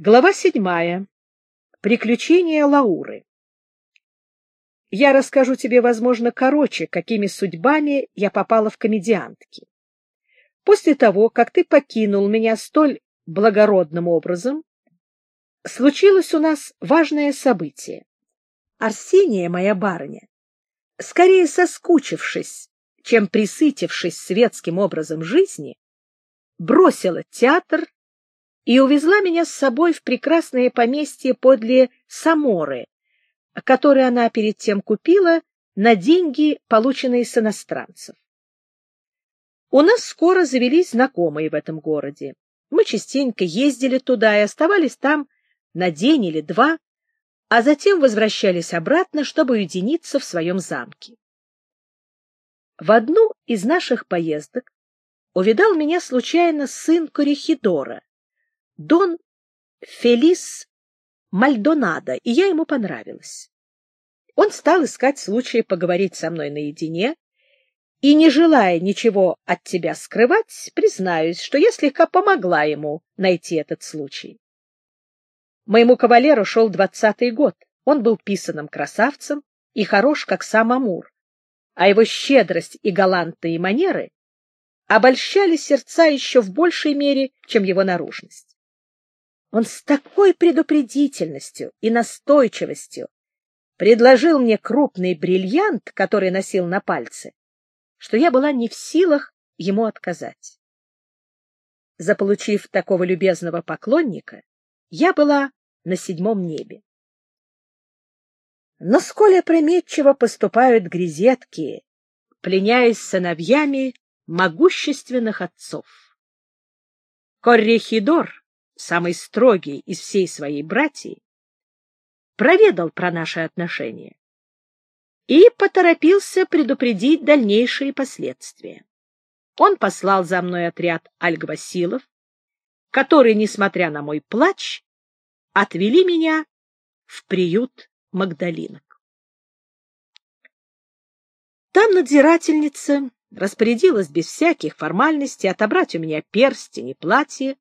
Глава седьмая. Приключения Лауры. Я расскажу тебе, возможно, короче, какими судьбами я попала в комедиантки. После того, как ты покинул меня столь благородным образом, случилось у нас важное событие. Арсения, моя барыня, скорее соскучившись, чем присытившись светским образом жизни, бросила театр и увезла меня с собой в прекрасное поместье подле Саморы, которое она перед тем купила на деньги, полученные с иностранцев. У нас скоро завелись знакомые в этом городе. Мы частенько ездили туда и оставались там на день или два, а затем возвращались обратно, чтобы уединиться в своем замке. В одну из наших поездок увидал меня случайно сын Корихидора, Дон Фелис Мальдонадо, и я ему понравилась. Он стал искать случая поговорить со мной наедине, и, не желая ничего от тебя скрывать, признаюсь, что я слегка помогла ему найти этот случай. Моему кавалеру шел двадцатый год. Он был писаным красавцем и хорош, как сам Амур, а его щедрость и галантные манеры обольщали сердца еще в большей мере, чем его наружность. Он с такой предупредительностью и настойчивостью предложил мне крупный бриллиант, который носил на пальце, что я была не в силах ему отказать. Заполучив такого любезного поклонника, я была на седьмом небе. Но сколь опрометчиво поступают грезетки, пленяясь сыновьями могущественных отцов. Коррехидор самый строгий из всей своей братьи, проведал про наши отношения и поторопился предупредить дальнейшие последствия. Он послал за мной отряд альгвасилов, которые, несмотря на мой плач, отвели меня в приют Магдалинок. Там надзирательница распорядилась без всяких формальностей отобрать у меня перстень и платье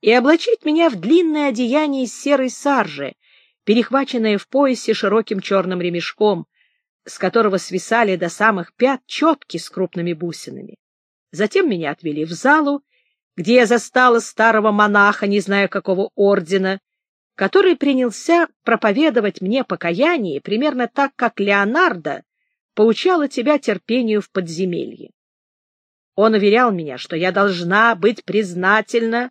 и облачить меня в длинное одеяние из серой саржи, перехваченное в поясе широким черным ремешком, с которого свисали до самых пят четки с крупными бусинами. Затем меня отвели в залу, где я застала старого монаха, не знаю какого ордена, который принялся проповедовать мне покаяние примерно так, как Леонардо поучала тебя терпению в подземелье. Он уверял меня, что я должна быть признательна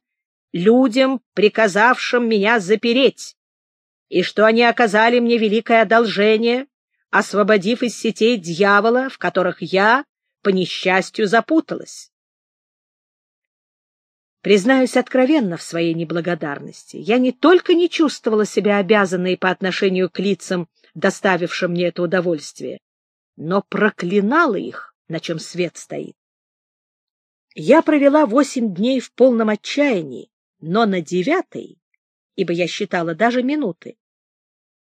людям, приказавшим меня запереть, и что они оказали мне великое одолжение, освободив из сетей дьявола, в которых я, по несчастью, запуталась. Признаюсь откровенно в своей неблагодарности. Я не только не чувствовала себя обязанной по отношению к лицам, доставившим мне это удовольствие, но проклинала их, на чем свет стоит. Я провела восемь дней в полном отчаянии, но на девятой, ибо я считала даже минуты,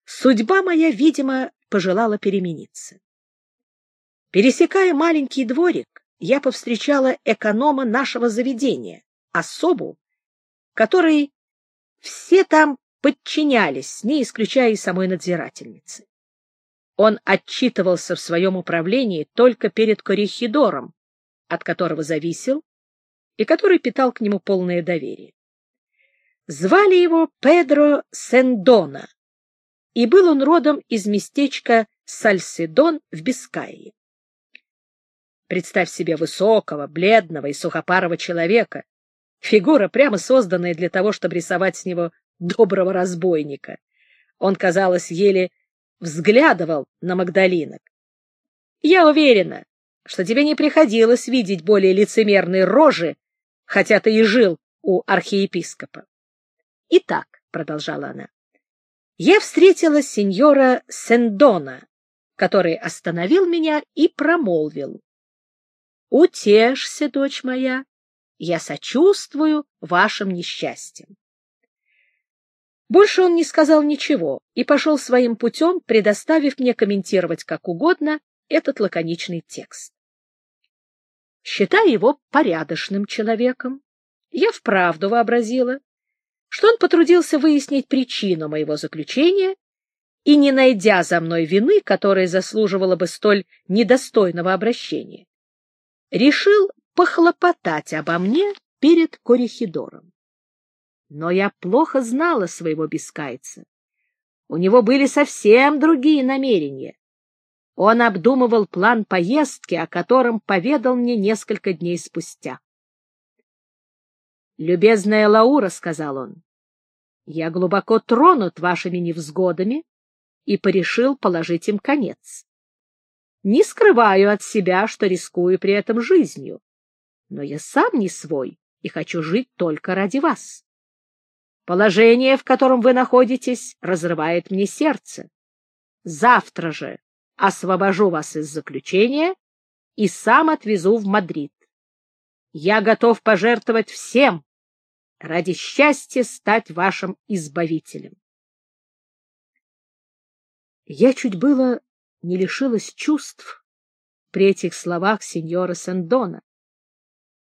судьба моя, видимо, пожелала перемениться. Пересекая маленький дворик, я повстречала эконома нашего заведения, особу, которой все там подчинялись, не исключая и самой надзирательницы. Он отчитывался в своем управлении только перед Корихидором, от которого зависел и который питал к нему полное доверие. Звали его Педро Сендона, и был он родом из местечка Сальседон в Бискайе. Представь себе высокого, бледного и сухопарого человека, фигура, прямо созданная для того, чтобы рисовать с него доброго разбойника. Он, казалось, еле взглядывал на Магдалинок. Я уверена, что тебе не приходилось видеть более лицемерной рожи, хотя ты и жил у архиепископа. Итак, — продолжала она, — я встретила сеньора Сендона, который остановил меня и промолвил. Утешься, дочь моя, я сочувствую вашим несчастьям. Больше он не сказал ничего и пошел своим путем, предоставив мне комментировать как угодно этот лаконичный текст. Считая его порядочным человеком, я вправду вообразила, что он потрудился выяснить причину моего заключения и, не найдя за мной вины, которая заслуживала бы столь недостойного обращения, решил похлопотать обо мне перед Корихидором. Но я плохо знала своего бескайца. У него были совсем другие намерения. Он обдумывал план поездки, о котором поведал мне несколько дней спустя. «Любезная Лаура», — сказал он, — «я глубоко тронут вашими невзгодами и порешил положить им конец. Не скрываю от себя, что рискую при этом жизнью, но я сам не свой и хочу жить только ради вас. Положение, в котором вы находитесь, разрывает мне сердце. Завтра же освобожу вас из заключения и сам отвезу в Мадрид. Я готов пожертвовать всем ради счастья стать вашим избавителем. Я чуть было не лишилась чувств при этих словах сеньора Сендона,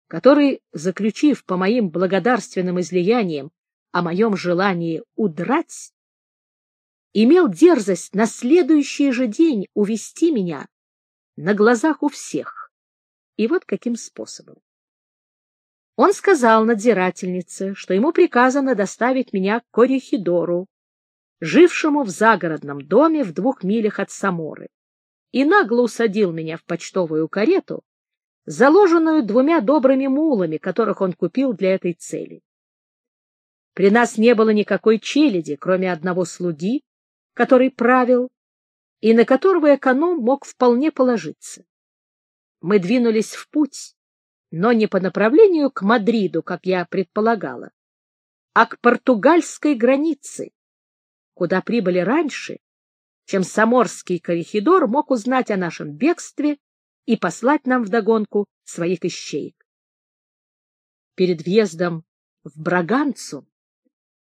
который, заключив по моим благодарственным излияниям о моем желании удрать, имел дерзость на следующий же день увести меня на глазах у всех. И вот каким способом. Он сказал надзирательнице, что ему приказано доставить меня к Корихидору, жившему в загородном доме в двух милях от Саморы, и нагло усадил меня в почтовую карету, заложенную двумя добрыми мулами, которых он купил для этой цели. При нас не было никакой челяди, кроме одного слуги, который правил, и на которого эконом мог вполне положиться. Мы двинулись в путь, но не по направлению к Мадриду, как я предполагала, а к португальской границе, куда прибыли раньше, чем Саморский корихидор мог узнать о нашем бегстве и послать нам вдогонку своих ищеек. Перед въездом в Браганцу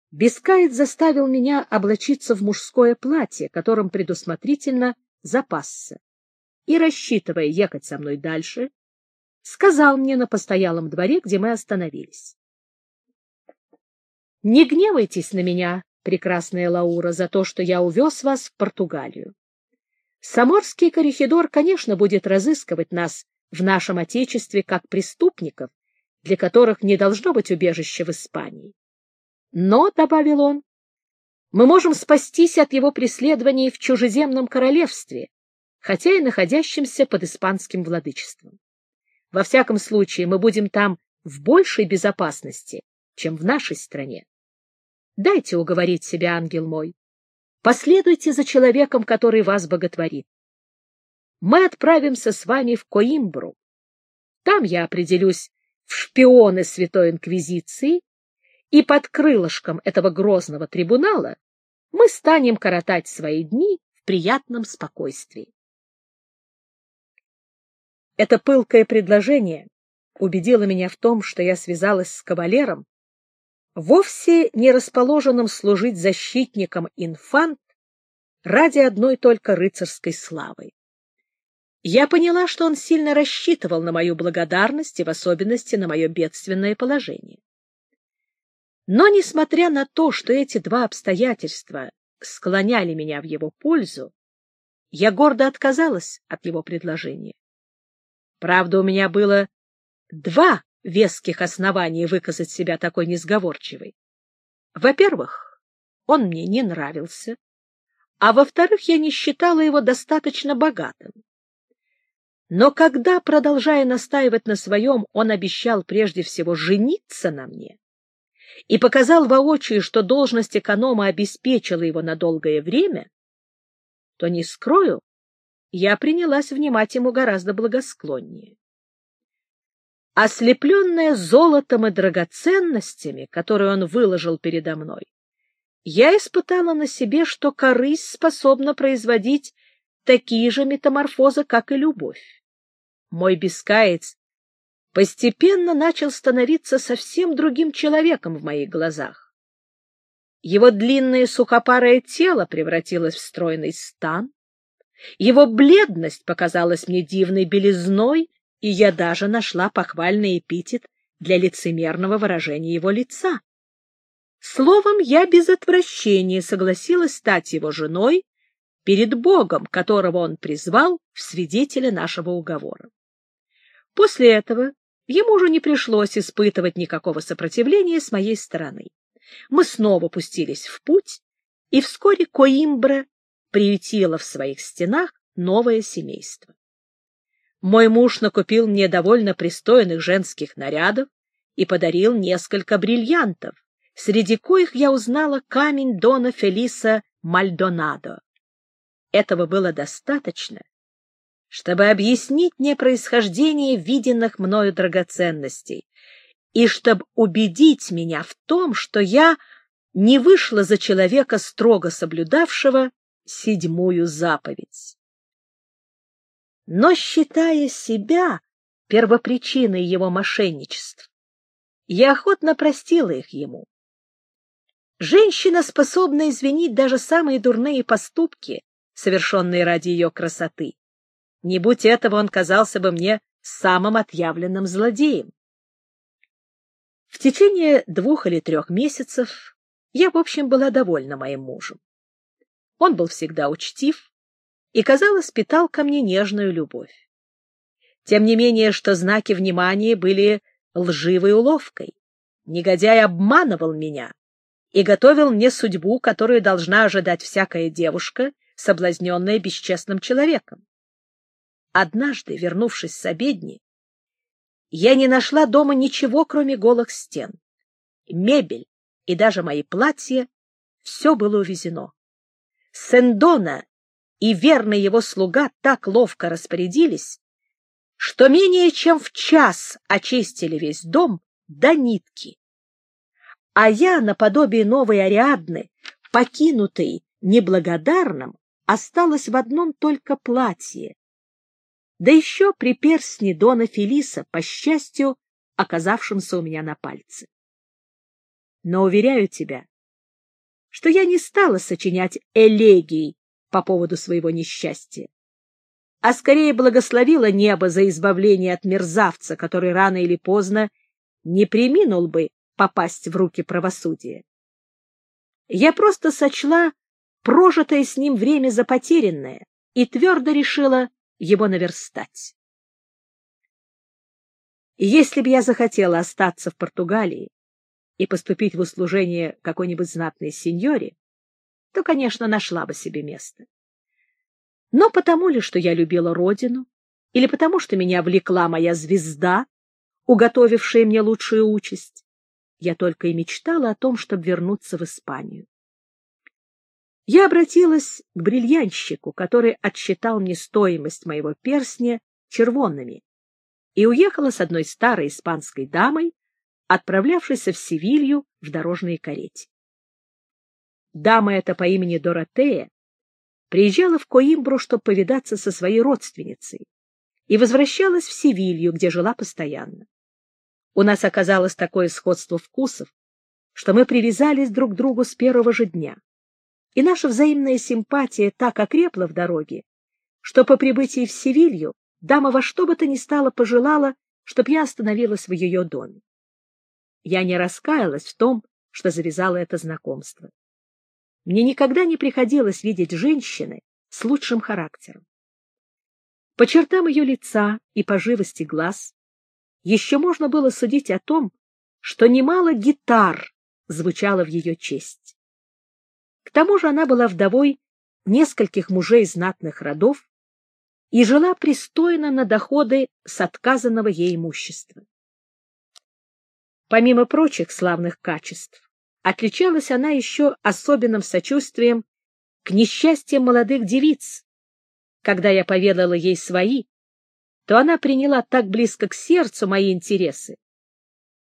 Бескаец заставил меня облачиться в мужское платье, которым предусмотрительно запасся, и, рассчитывая ехать со мной дальше, сказал мне на постоялом дворе, где мы остановились. «Не гневайтесь на меня, прекрасная Лаура, за то, что я увез вас в Португалию. Саморский корихидор, конечно, будет разыскивать нас в нашем Отечестве как преступников, для которых не должно быть убежища в Испании. Но, — добавил он, — мы можем спастись от его преследований в чужеземном королевстве, хотя и находящемся под испанским владычеством. Во всяком случае, мы будем там в большей безопасности, чем в нашей стране. Дайте уговорить себя, ангел мой. Последуйте за человеком, который вас боготворит. Мы отправимся с вами в Коимбру. Там я определюсь в шпионы Святой Инквизиции и под крылышком этого грозного трибунала мы станем коротать свои дни в приятном спокойствии. Это пылкое предложение убедило меня в том, что я связалась с кавалером, вовсе не расположенным служить защитником инфант ради одной только рыцарской славы. Я поняла, что он сильно рассчитывал на мою благодарность и в особенности на мое бедственное положение. Но, несмотря на то, что эти два обстоятельства склоняли меня в его пользу, я гордо отказалась от его предложения. Правда, у меня было два веских основания выказать себя такой несговорчивой. Во-первых, он мне не нравился, а во-вторых, я не считала его достаточно богатым. Но когда, продолжая настаивать на своем, он обещал прежде всего жениться на мне, и показал воочию, что должность эконома обеспечила его на долгое время, то, не скрою, я принялась внимать ему гораздо благосклоннее. Ослепленная золотом и драгоценностями, которые он выложил передо мной, я испытала на себе, что корысть способна производить такие же метаморфозы, как и любовь. Мой бескаец постепенно начал становиться совсем другим человеком в моих глазах. Его длинное сухопарое тело превратилось в стройный стан, его бледность показалась мне дивной белизной, и я даже нашла похвальный эпитет для лицемерного выражения его лица. Словом, я без отвращения согласилась стать его женой перед Богом, которого он призвал в свидетеля нашего уговора. После этого ему уже не пришлось испытывать никакого сопротивления с моей стороны. Мы снова пустились в путь, и вскоре Коимбра приютила в своих стенах новое семейство. Мой муж накупил мне довольно пристойных женских нарядов и подарил несколько бриллиантов, среди коих я узнала камень Дона Фелиса Мальдонадо. Этого было достаточно, чтобы объяснить мне происхождение виденных мною драгоценностей и чтобы убедить меня в том, что я не вышла за человека, строго соблюдавшего седьмую заповедь. Но, считая себя первопричиной его мошенничеств, я охотно простила их ему. Женщина способна извинить даже самые дурные поступки, совершенные ради ее красоты. Не будь этого, он казался бы мне самым отъявленным злодеем. В течение двух или трех месяцев я, в общем, была довольна моим мужем. Он был всегда учтив и, казалось, питал ко мне нежную любовь. Тем не менее, что знаки внимания были лживой уловкой. Негодяй обманывал меня и готовил мне судьбу, которую должна ожидать всякая девушка, соблазненная бесчестным человеком. Однажды, вернувшись с обедни, я не нашла дома ничего, кроме голых стен. Мебель и даже мои платья — все было увезено. Сендона и верный его слуга так ловко распорядились, что менее чем в час очистили весь дом до нитки. А я, наподобие новой Ариадны, покинутой неблагодарным, осталась в одном только платье. Да еще при перстне Дона Фелиса, по счастью, оказавшемся у меня на пальце. Но уверяю тебя, что я не стала сочинять элегий по поводу своего несчастья, а скорее благословила небо за избавление от мерзавца, который рано или поздно не приминул бы попасть в руки правосудия. Я просто сочла прожитое с ним время за потерянное и твердо решила его наверстать. Если бы я захотела остаться в Португалии и поступить в услужение какой-нибудь знатной сеньоре, то, конечно, нашла бы себе место. Но потому ли, что я любила родину, или потому, что меня влекла моя звезда, уготовившая мне лучшую участь, я только и мечтала о том, чтобы вернуться в Испанию. Я обратилась к бриллианщику, который отсчитал мне стоимость моего перстня червонными, и уехала с одной старой испанской дамой, отправлявшейся в Севилью в дорожной карете. Дама эта по имени Доротея приезжала в Коимбру, чтобы повидаться со своей родственницей, и возвращалась в Севилью, где жила постоянно. У нас оказалось такое сходство вкусов, что мы привязались друг к другу с первого же дня. И наша взаимная симпатия так окрепла в дороге, что по прибытии в Севилью дама во что бы то ни стало пожелала, чтобы я остановилась в ее доме. Я не раскаялась в том, что завязала это знакомство. Мне никогда не приходилось видеть женщины с лучшим характером. По чертам ее лица и по живости глаз еще можно было судить о том, что немало гитар звучало в ее честь. К тому же она была вдовой нескольких мужей знатных родов и жила пристойно на доходы с отказанного ей имущества. Помимо прочих славных качеств, отличалась она еще особенным сочувствием к несчастьям молодых девиц. Когда я поведала ей свои, то она приняла так близко к сердцу мои интересы,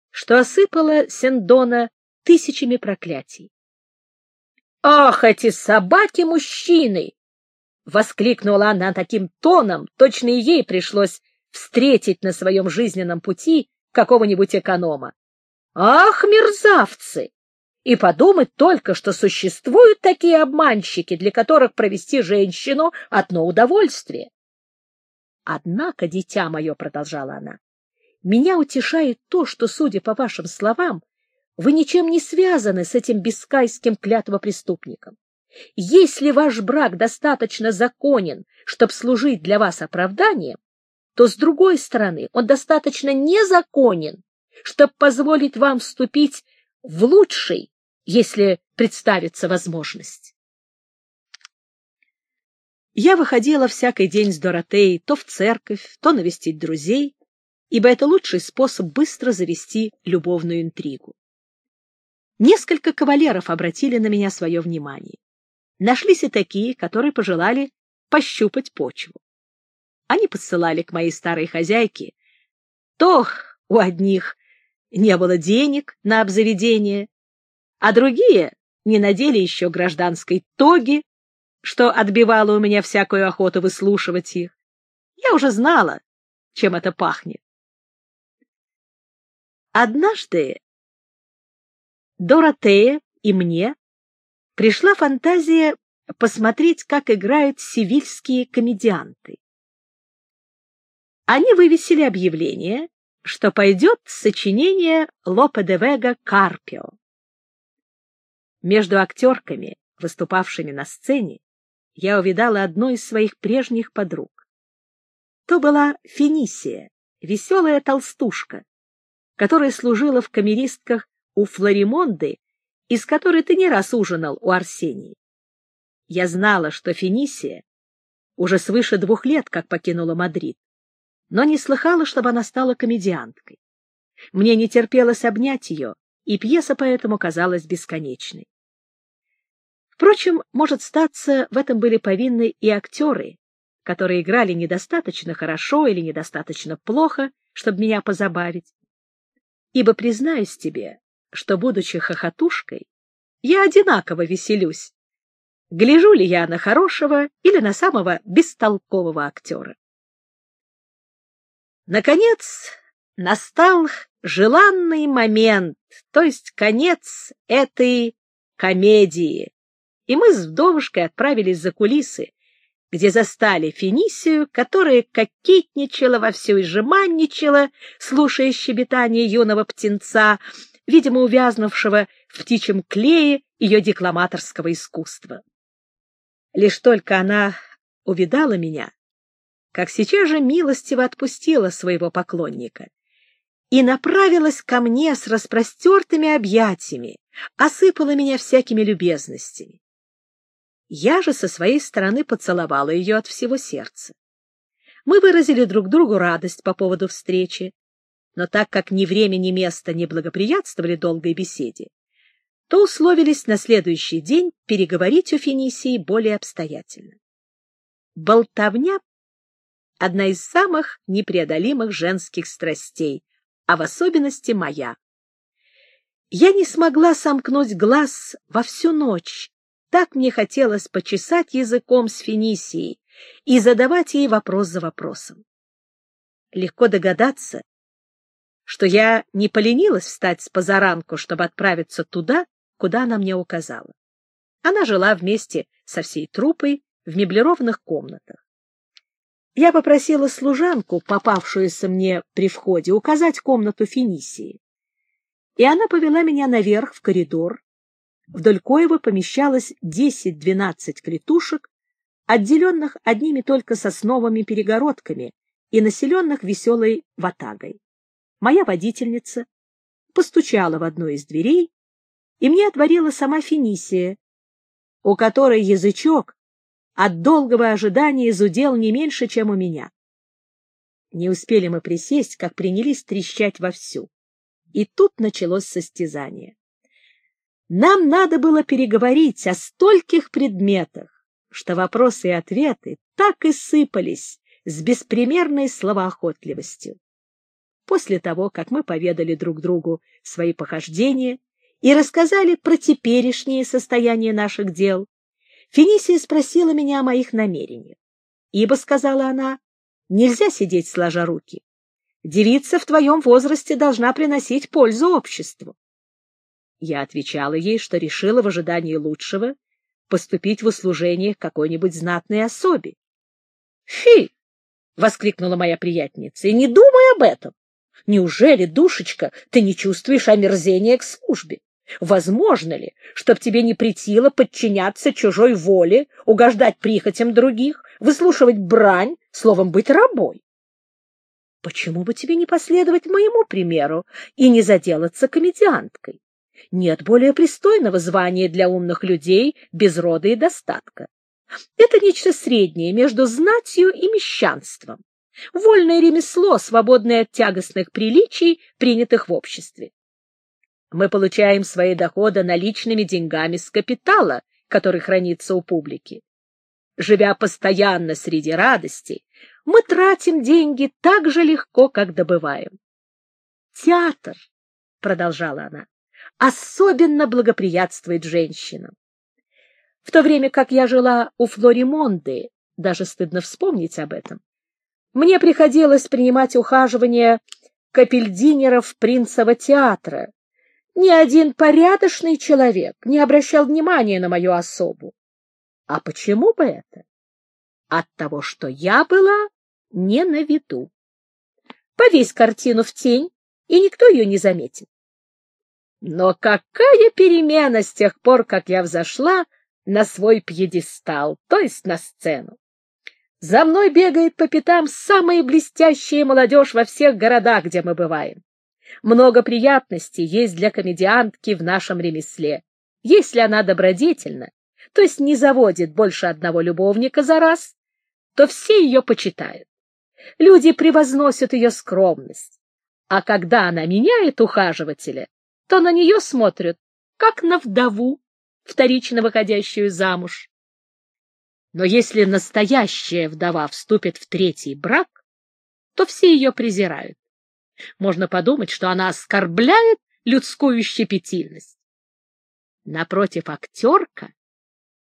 что осыпала Сендона тысячами проклятий. «Ах, эти собаки-мужчины!» — воскликнула она таким тоном, точно и ей пришлось встретить на своем жизненном пути какого-нибудь эконома. «Ах, мерзавцы! И подумать только, что существуют такие обманщики, для которых провести женщину — одно удовольствие. Однако, дитя мое, — продолжала она, — меня утешает то, что, судя по вашим словам, вы ничем не связаны с этим бескайским клятвопреступником. Если ваш брак достаточно законен, чтобы служить для вас оправданием, то, с другой стороны, он достаточно незаконен, чтобы позволить вам вступить в лучший, если представится возможность. Я выходила всякий день с Доротеей то в церковь, то навестить друзей, ибо это лучший способ быстро завести любовную интригу. Несколько кавалеров обратили на меня свое внимание. Нашлись и такие, которые пожелали пощупать почву. Они посылали к моей старой хозяйке. То у одних не было денег на обзаведение, а другие не надели еще гражданской тоги, что отбивало у меня всякую охоту выслушивать их. Я уже знала, чем это пахнет. Однажды Доротея и мне пришла фантазия посмотреть, как играют сивильские комедианты. Они вывесили объявление, что пойдет сочинение Лопе де Вега «Карпио». Между актерками, выступавшими на сцене, я увидала одну из своих прежних подруг. То была Финисия, веселая толстушка, которая служила в камеристках у Флоримонды, из которой ты не раз ужинал у Арсении. Я знала, что Финисия уже свыше двух лет как покинула Мадрид, но не слыхала, чтобы она стала комедианткой. Мне не терпелось обнять ее, и пьеса поэтому казалась бесконечной. Впрочем, может статься, в этом были повинны и актеры, которые играли недостаточно хорошо или недостаточно плохо, чтобы меня позабавить. Ибо, признаюсь тебе, что, будучи хохотушкой, я одинаково веселюсь, гляжу ли я на хорошего или на самого бестолкового актера. Наконец, настал желанный момент, то есть конец этой комедии, и мы с вдовушкой отправились за кулисы, где застали Финисию, которая кокетничала во всю и жеманничала, слушая щебетание юного птенца, видимо, увязнувшего в птичьем клее ее декламаторского искусства. Лишь только она увидала меня, как сейчас же милостиво отпустила своего поклонника и направилась ко мне с распростертыми объятиями, осыпала меня всякими любезностями. Я же со своей стороны поцеловала ее от всего сердца. Мы выразили друг другу радость по поводу встречи, но так как ни время, ни место не благоприятствовали долгой беседе, то условились на следующий день переговорить у Финисии более обстоятельно. Болтовня — одна из самых непреодолимых женских страстей, а в особенности моя. Я не смогла сомкнуть глаз во всю ночь, так мне хотелось почесать языком с Финисией и задавать ей вопрос за вопросом. Легко догадаться, что я не поленилась встать с позаранку, чтобы отправиться туда, куда она мне указала. Она жила вместе со всей труппой в меблированных комнатах. Я попросила служанку, попавшуюся мне при входе, указать комнату Финисии. И она повела меня наверх в коридор, вдоль коего помещалось 10-12 клетушек, отделенных одними только сосновыми перегородками и населенных веселой ватагой. Моя водительница постучала в одну из дверей, и мне отворила сама Финисия, у которой язычок от долгого ожидания изудел не меньше, чем у меня. Не успели мы присесть, как принялись трещать вовсю. И тут началось состязание. Нам надо было переговорить о стольких предметах, что вопросы и ответы так и сыпались с беспримерной словоохотливостью. После того, как мы поведали друг другу свои похождения и рассказали про теперешнее состояние наших дел, Финисия спросила меня о моих намерениях. Ибо, сказала она, нельзя сидеть сложа руки. Девица в твоем возрасте должна приносить пользу обществу. Я отвечала ей, что решила в ожидании лучшего поступить в услужение какой-нибудь знатной особе. — Фи! — воскликнула моя приятница. — И не думай об этом. Неужели, душечка, ты не чувствуешь омерзения к службе? Возможно ли, чтоб тебе не претило подчиняться чужой воле, угождать прихотям других, выслушивать брань, словом, быть рабой? Почему бы тебе не последовать моему примеру и не заделаться комедианткой? Нет более пристойного звания для умных людей без рода и достатка. Это нечто среднее между знатью и мещанством. Вольное ремесло, свободное от тягостных приличий, принятых в обществе. Мы получаем свои доходы наличными деньгами с капитала, который хранится у публики. Живя постоянно среди радостей, мы тратим деньги так же легко, как добываем. Театр, — продолжала она, — особенно благоприятствует женщинам. В то время как я жила у Флоримонды, даже стыдно вспомнить об этом, мне приходилось принимать ухаживание капельдинеров принцева театра. Ни один порядочный человек не обращал внимания на мою особу. А почему бы это? От того, что я была не на виду. Повесь картину в тень, и никто ее не заметит. Но какая перемена с тех пор, как я взошла на свой пьедестал, то есть на сцену. За мной бегает по пятам самая блестящая молодежь во всех городах, где мы бываем. Много приятностей есть для комедиантки в нашем ремесле. Если она добродетельна, то есть не заводит больше одного любовника за раз, то все ее почитают. Люди превозносят ее скромность. А когда она меняет ухаживателя, то на нее смотрят, как на вдову, вторично выходящую замуж. Но если настоящая вдова вступит в третий брак, то все ее презирают. Можно подумать, что она оскорбляет людскую щепетильность. Напротив, актерка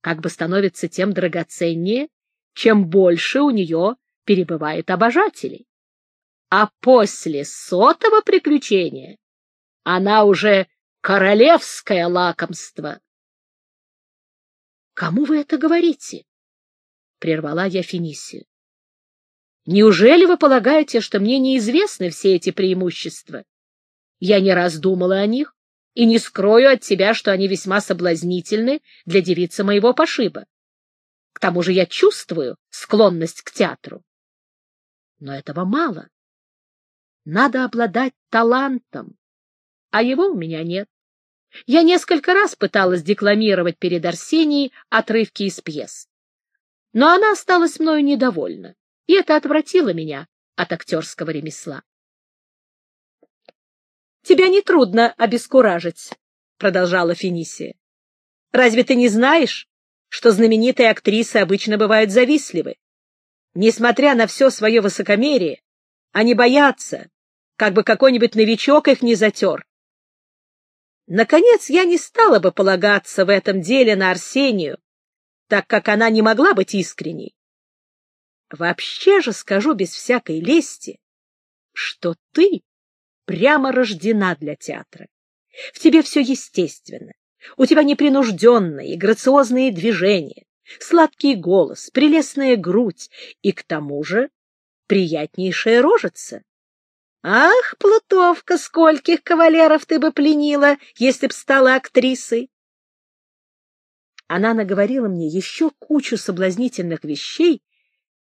как бы становится тем драгоценнее, чем больше у нее перебывает обожателей. А после сотого приключения она уже королевское лакомство. — Кому вы это говорите? — прервала я Финисию. — Неужели вы полагаете, что мне неизвестны все эти преимущества? Я не раз думала о них и не скрою от тебя, что они весьма соблазнительны для девицы моего пошиба. К тому же я чувствую склонность к театру. Но этого мало. Надо обладать талантом, а его у меня нет. Я несколько раз пыталась декламировать перед Арсенией отрывки из пьес. Но она осталась мною недовольна, и это отвратило меня от актерского ремесла. — Тебя нетрудно обескуражить, — продолжала Финисия. — Разве ты не знаешь, что знаменитые актрисы обычно бывают завистливы? Несмотря на все свое высокомерие, они боятся, как бы какой-нибудь новичок их не затер. Наконец, я не стала бы полагаться в этом деле на Арсению, так как она не могла быть искренней. Вообще же скажу без всякой лести, что ты прямо рождена для театра. В тебе все естественно. У тебя непринужденные, грациозные движения, сладкий голос, прелестная грудь и, к тому же, приятнейшая рожица. Ах, Плутовка, скольких кавалеров ты бы пленила, если б стала актрисой! Она наговорила мне еще кучу соблазнительных вещей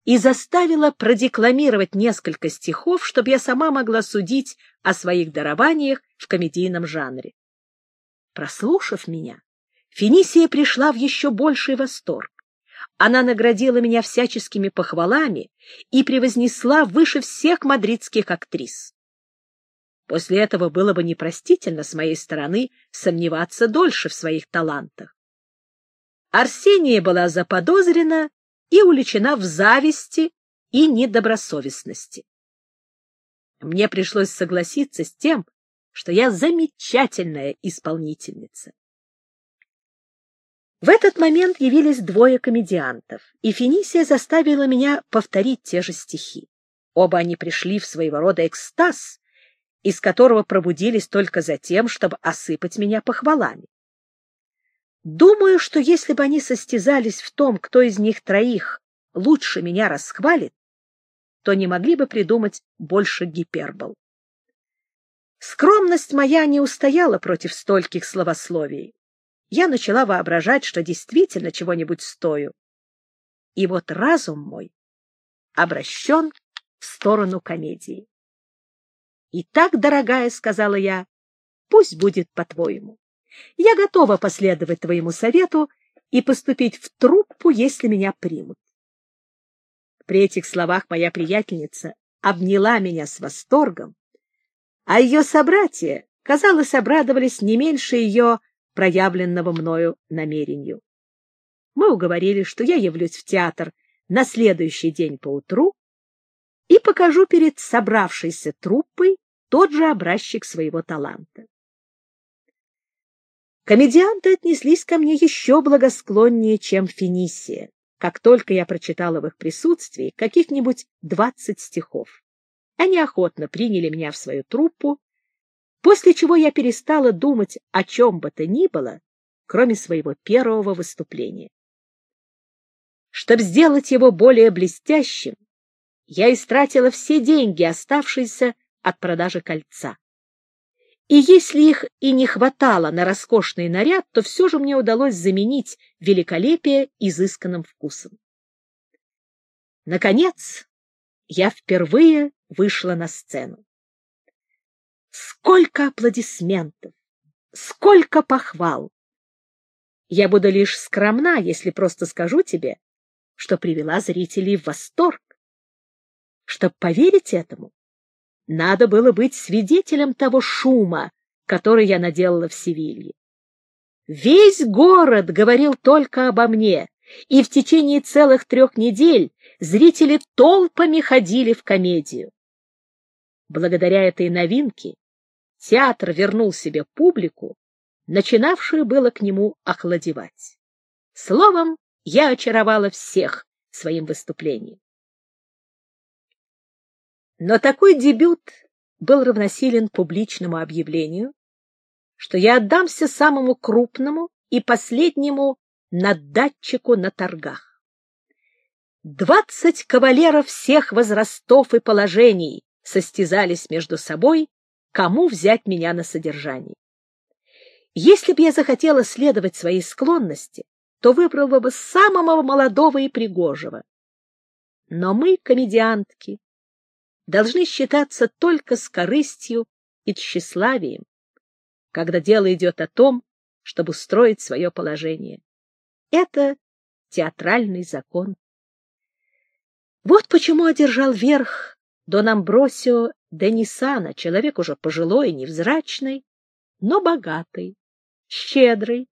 и заставила продекламировать несколько стихов, чтобы я сама могла судить о своих дарованиях в комедийном жанре. Прослушав меня, Финисия пришла в еще больший восторг. Она наградила меня всяческими похвалами и превознесла выше всех мадридских актрис. После этого было бы непростительно с моей стороны сомневаться дольше в своих талантах. Арсения была заподозрена и уличена в зависти и недобросовестности. Мне пришлось согласиться с тем, что я замечательная исполнительница. В этот момент явились двое комедиантов, и Финисия заставила меня повторить те же стихи. Оба они пришли в своего рода экстаз, из которого пробудились только за тем, чтобы осыпать меня похвалами. Думаю, что если бы они состязались в том, кто из них троих лучше меня расхвалит, то не могли бы придумать больше гипербол. Скромность моя не устояла против стольких словословий. Я начала воображать, что действительно чего-нибудь стою. И вот разум мой обращен в сторону комедии. «Итак, дорогая, — сказала я, — пусть будет по-твоему. Я готова последовать твоему совету и поступить в труппу, если меня примут. При этих словах моя приятельница обняла меня с восторгом, а ее собратья, казалось, обрадовались не меньше ее проявленного мною намерению. Мы уговорили, что я явлюсь в театр на следующий день поутру и покажу перед собравшейся труппой тот же образчик своего таланта. Комедианты отнеслись ко мне еще благосклоннее, чем Финисия, как только я прочитала в их присутствии каких-нибудь двадцать стихов. Они охотно приняли меня в свою труппу, после чего я перестала думать о чем бы то ни было, кроме своего первого выступления. Чтобы сделать его более блестящим, я истратила все деньги, оставшиеся от продажи кольца. И если их и не хватало на роскошный наряд, то все же мне удалось заменить великолепие изысканным вкусом. Наконец, я впервые вышла на сцену. Сколько аплодисментов! Сколько похвал! Я буду лишь скромна, если просто скажу тебе, что привела зрителей в восторг. Чтобы поверить этому, надо было быть свидетелем того шума, который я наделала в Севилье. Весь город говорил только обо мне, и в течение целых трех недель зрители толпами ходили в комедию. Благодаря этой новинке театр вернул себе публику, начинавшую было к нему охладевать. Словом, я очаровала всех своим выступлением. Но такой дебют был равносилен публичному объявлению, что я отдамся самому крупному и последнему наддатчику на торгах. Двадцать кавалеров всех возрастов и положений состязались между собой, кому взять меня на содержание. Если бы я захотела следовать своей склонности, то выбрала бы самого молодого и пригожего. Но мы, комедиантки, должны считаться только с корыстью и тщеславием, когда дело идет о том, чтобы устроить свое положение. Это театральный закон. Вот почему одержал верх Дон Амбросио де человек уже пожилой и невзрачный, но богатый, щедрый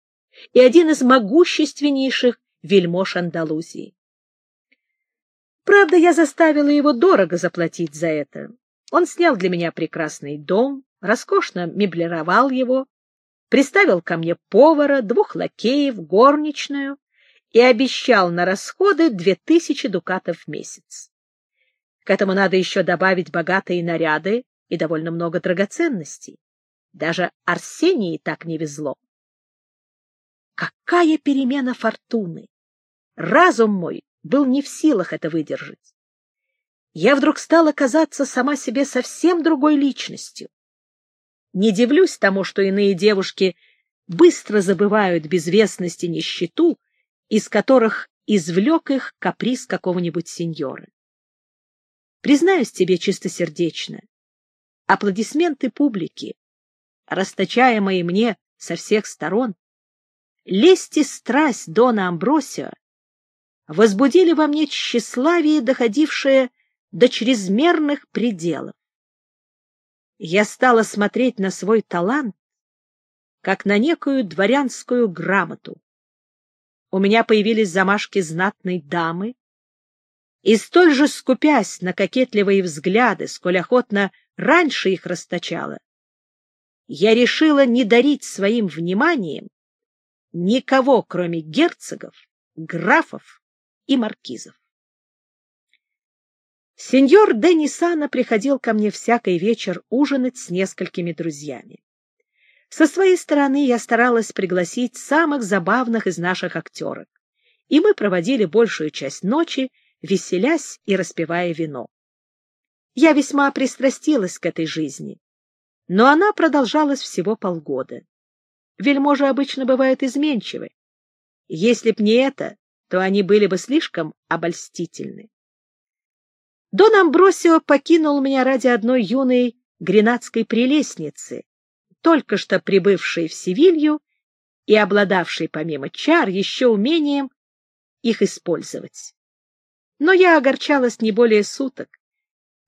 и один из могущественнейших вельмож Андалузии. Правда, я заставила его дорого заплатить за это. Он снял для меня прекрасный дом, роскошно меблировал его, приставил ко мне повара, двух лакеев, горничную и обещал на расходы две тысячи дукатов в месяц. К этому надо еще добавить богатые наряды и довольно много драгоценностей. Даже Арсении так не везло. Какая перемена фортуны! Разум мой был не в силах это выдержать. Я вдруг стала казаться сама себе совсем другой личностью. Не дивлюсь тому, что иные девушки быстро забывают безвестность и нищету, из которых извлек их каприз какого-нибудь сеньора. Признаюсь тебе чистосердечно, аплодисменты публики, расточаемые мне со всех сторон, лесть и страсть Дона Амбросио возбудили во мне тщеславие, доходившее до чрезмерных пределов. Я стала смотреть на свой талант, как на некую дворянскую грамоту. У меня появились замашки знатной дамы, и столь же скупясь на кокетливые взгляды, сколь охотно раньше их расточала, я решила не дарить своим вниманием никого, кроме герцогов, графов и маркизов. Сеньор Денисана приходил ко мне всякий вечер ужинать с несколькими друзьями. Со своей стороны я старалась пригласить самых забавных из наших актерок, и мы проводили большую часть ночи, веселясь и распивая вино. Я весьма пристрастилась к этой жизни, но она продолжалась всего полгода. Вельможи обычно бывают изменчивы. Если б не это, то они были бы слишком обольстительны. Дон Амбросио покинул меня ради одной юной гренадской прелестницы, только что прибывшей в Севилью и обладавшей, помимо чар, еще умением их использовать. Но я огорчалась не более суток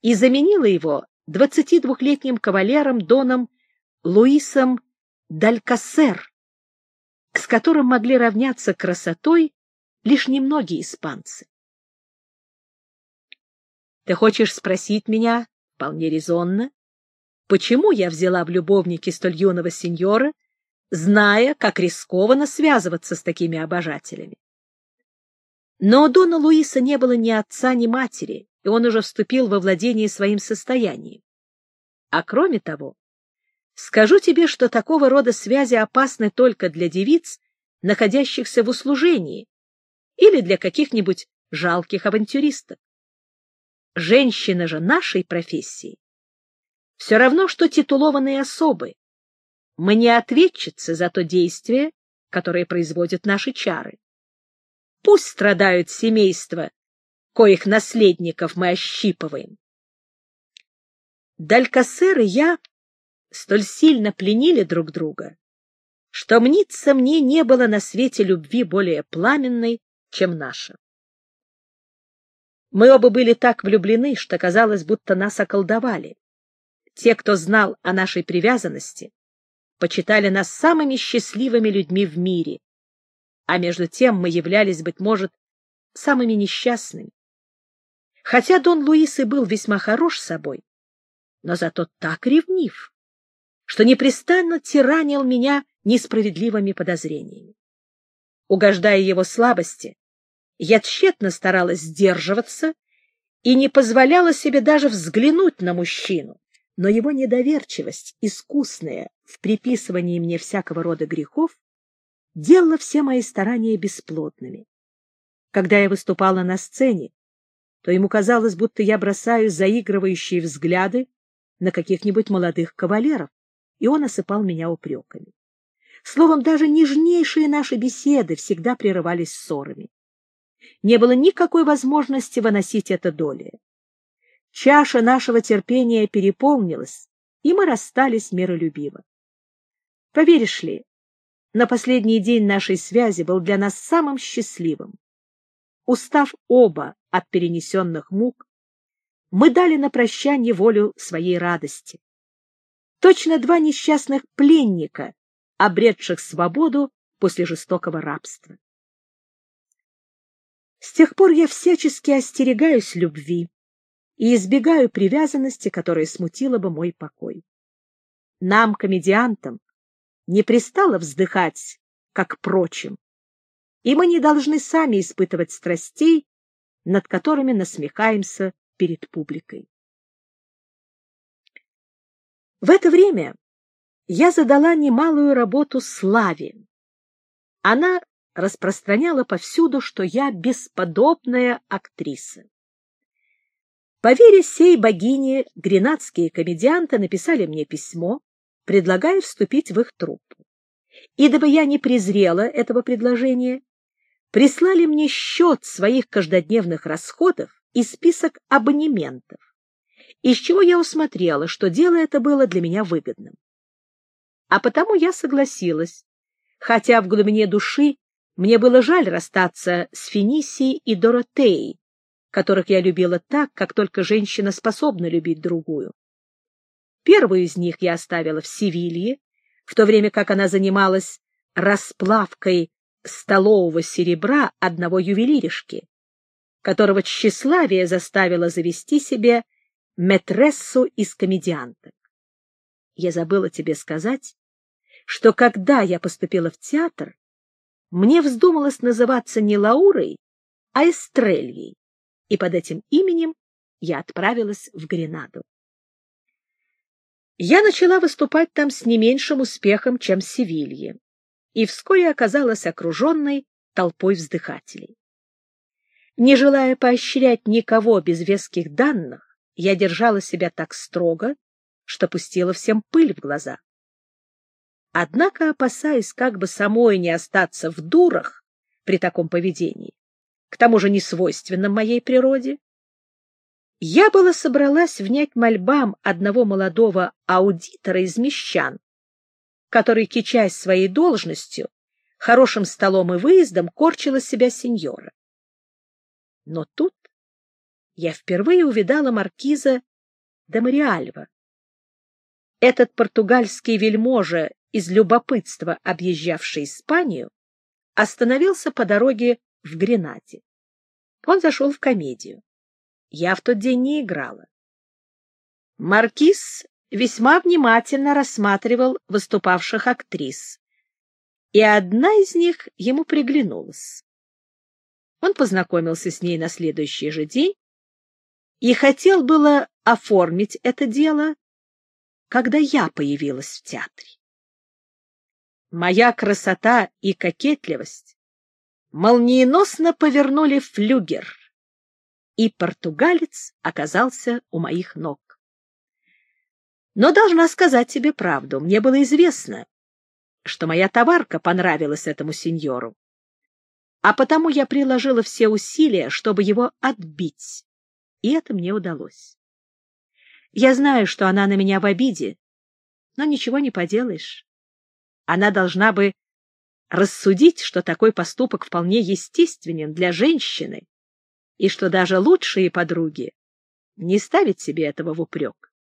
и заменила его двадцатидвухлетним кавалером Доном Луисом Далькасер, с которым могли равняться красотой лишь немногие испанцы. Ты хочешь спросить меня, вполне резонно, почему я взяла в любовники столь юного сеньора, зная, как рискованно связываться с такими обожателями? Но у Дона Луиса не было ни отца, ни матери, и он уже вступил во владение своим состоянием. А кроме того, скажу тебе, что такого рода связи опасны только для девиц, находящихся в услужении, или для каких-нибудь жалких авантюристок. Женщины же нашей профессии все равно, что титулованные особы. Мы не ответчицы за то действие, которое производят наши чары. Пусть страдают семейства, коих наследников мы ощипываем. Далькасер и я столь сильно пленили друг друга, что мнится мне не было на свете любви более пламенной, чем наша. Мы оба были так влюблены, что казалось, будто нас околдовали. Те, кто знал о нашей привязанности, почитали нас самыми счастливыми людьми в мире, а между тем мы являлись, быть может, самыми несчастными. Хотя Дон Луис и был весьма хорош собой, но зато так ревнив, что непрестанно тиранил меня несправедливыми подозрениями. Угождая его слабости, я тщетно старалась сдерживаться и не позволяла себе даже взглянуть на мужчину, но его недоверчивость, искусная в приписывании мне всякого рода грехов, делала все мои старания бесплодными. Когда я выступала на сцене, то ему казалось, будто я бросаю заигрывающие взгляды на каких-нибудь молодых кавалеров, и он осыпал меня упреками. Словом, даже нежнейшие наши беседы всегда прерывались ссорами не было никакой возможности выносить это долее. Чаша нашего терпения переполнилась, и мы расстались миролюбиво. Поверишь ли, на последний день нашей связи был для нас самым счастливым. Устав оба от перенесенных мук, мы дали на прощание волю своей радости. Точно два несчастных пленника, обретших свободу после жестокого рабства. С тех пор я всячески остерегаюсь любви и избегаю привязанности, которая смутила бы мой покой. Нам, комедиантам, не пристало вздыхать, как прочим, и мы не должны сами испытывать страстей, над которыми насмехаемся перед публикой. В это время я задала немалую работу Славе. Она распространяла повсюду, что я бесподобная актриса. По вере сей богини гренадские комедианты написали мне письмо, предлагая вступить в их труппу. И дабы я не презрела этого предложения, прислали мне счет своих каждодневных расходов и список абонементов, из чего я усмотрела, что дело это было для меня выгодным. А потому я согласилась, хотя в глубине души мне было жаль расстаться с Финисией и Доротеей, которых я любила так, как только женщина способна любить другую. Первую из них я оставила в Севилье, в то время как она занималась расплавкой столового серебра одного ювелиришки, которого тщеславие заставило завести себе метрессу из комедианток. Я забыла тебе сказать, что когда я поступила в театр, мне вздумалось называться не Лаурой, а Эстрельей, и под этим именем я отправилась в Гренаду. Я начала выступать там с не меньшим успехом, чем в Севилье, и вскоре оказалась окруженной толпой вздыхателей. Не желая поощрять никого без веских данных, я держала себя так строго, что пустила всем пыль в глаза. Однако, опасаясь как бы самой не остаться в дурах при таком поведении, к тому же не свойственном моей природе, я была собралась внять мольбам одного молодого аудитора из Мещан, который, кичась своей должностью, хорошим столом и выездом, корчила себя сеньора. Но тут я впервые увидала маркиза де Мариальва. Этот португальский вельможа из любопытства объезжавший Испанию, остановился по дороге в Гренаде. Он зашел в комедию. Я в тот день не играла. Маркиз весьма внимательно рассматривал выступавших актрис, и одна из них ему приглянулась. Он познакомился с ней на следующий же день и хотел было оформить это дело, когда я появилась в театре. Моя красота и кокетливость молниеносно повернули флюгер, и португалец оказался у моих ног. Но должна сказать тебе правду, мне было известно, что моя товарка понравилась этому сеньору, а потому я приложила все усилия, чтобы его отбить, и это мне удалось. Я знаю, что она на меня в обиде, но ничего не поделаешь. Она должна бы рассудить, что такой поступок вполне естественен для женщины, и что даже лучшие подруги не ставят себе этого в упрек.